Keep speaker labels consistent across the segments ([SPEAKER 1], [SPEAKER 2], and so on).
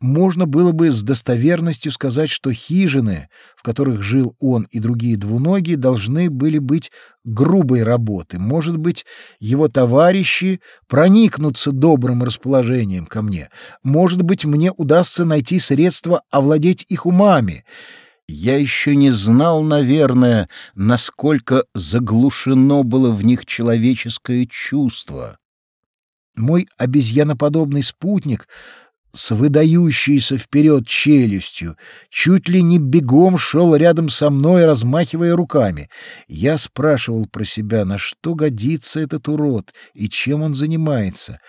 [SPEAKER 1] можно было бы с достоверностью сказать, что хижины, в которых жил он и другие двуногие, должны были быть грубой работы. Может быть, его товарищи проникнутся добрым расположением ко мне. Может быть, мне удастся найти средства овладеть их умами. Я еще не знал, наверное, насколько заглушено было в них человеческое чувство. Мой обезьяноподобный спутник с выдающейся вперед челюстью, чуть ли не бегом шел рядом со мной, размахивая руками. Я спрашивал про себя, на что годится этот урод и чем он занимается.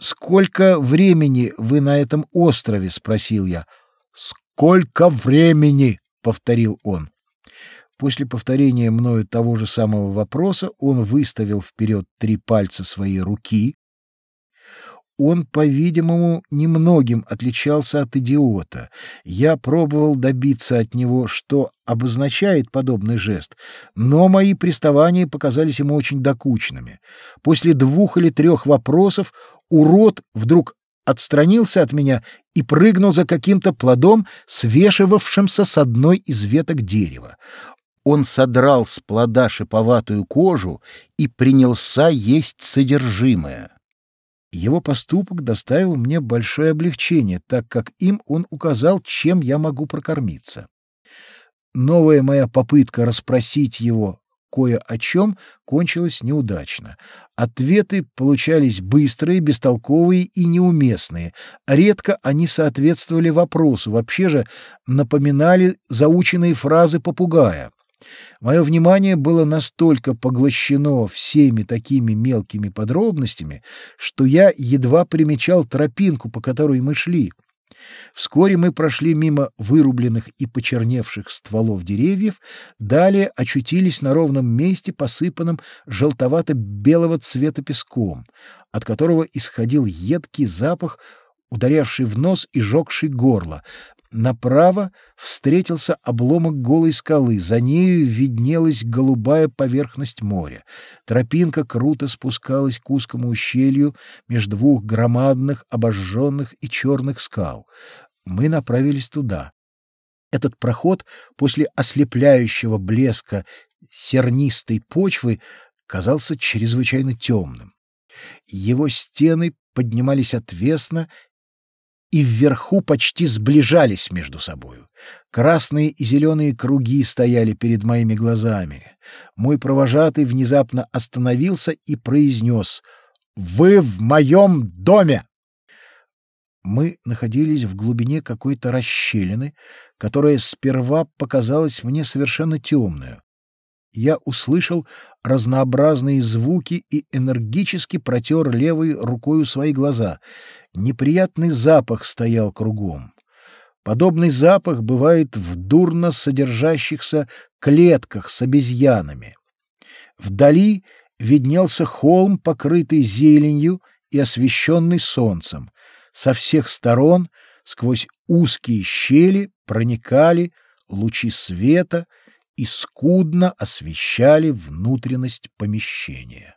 [SPEAKER 1] «Сколько времени вы на этом острове?» — спросил я. «Сколько времени?» — повторил он. После повторения мною того же самого вопроса он выставил вперед три пальца своей руки, он, по-видимому, немногим отличался от идиота. Я пробовал добиться от него, что обозначает подобный жест, но мои приставания показались ему очень докучными. После двух или трех вопросов урод вдруг отстранился от меня и прыгнул за каким-то плодом, свешивавшимся с одной из веток дерева. Он содрал с плода шиповатую кожу и принялся есть содержимое. Его поступок доставил мне большое облегчение, так как им он указал, чем я могу прокормиться. Новая моя попытка расспросить его кое о чем кончилась неудачно. Ответы получались быстрые, бестолковые и неуместные. Редко они соответствовали вопросу, вообще же напоминали заученные фразы попугая. Мое внимание было настолько поглощено всеми такими мелкими подробностями, что я едва примечал тропинку, по которой мы шли. Вскоре мы прошли мимо вырубленных и почерневших стволов деревьев, далее очутились на ровном месте, посыпанном желтовато-белого цвета песком, от которого исходил едкий запах, ударявший в нос и жегший горло. Направо встретился обломок голой скалы, за нею виднелась голубая поверхность моря. Тропинка круто спускалась к узкому ущелью между двух громадных, обожженных и черных скал. Мы направились туда. Этот проход после ослепляющего блеска сернистой почвы казался чрезвычайно темным. Его стены поднимались отвесно и вверху почти сближались между собою. Красные и зеленые круги стояли перед моими глазами. Мой провожатый внезапно остановился и произнес «Вы в моем доме!» Мы находились в глубине какой-то расщелины, которая сперва показалась мне совершенно темную я услышал разнообразные звуки и энергически протер левой рукою свои глаза. Неприятный запах стоял кругом. Подобный запах бывает в дурно содержащихся клетках с обезьянами. Вдали виднелся холм, покрытый зеленью и освещенный солнцем. Со всех сторон сквозь узкие щели проникали лучи света — и скудно освещали внутренность помещения.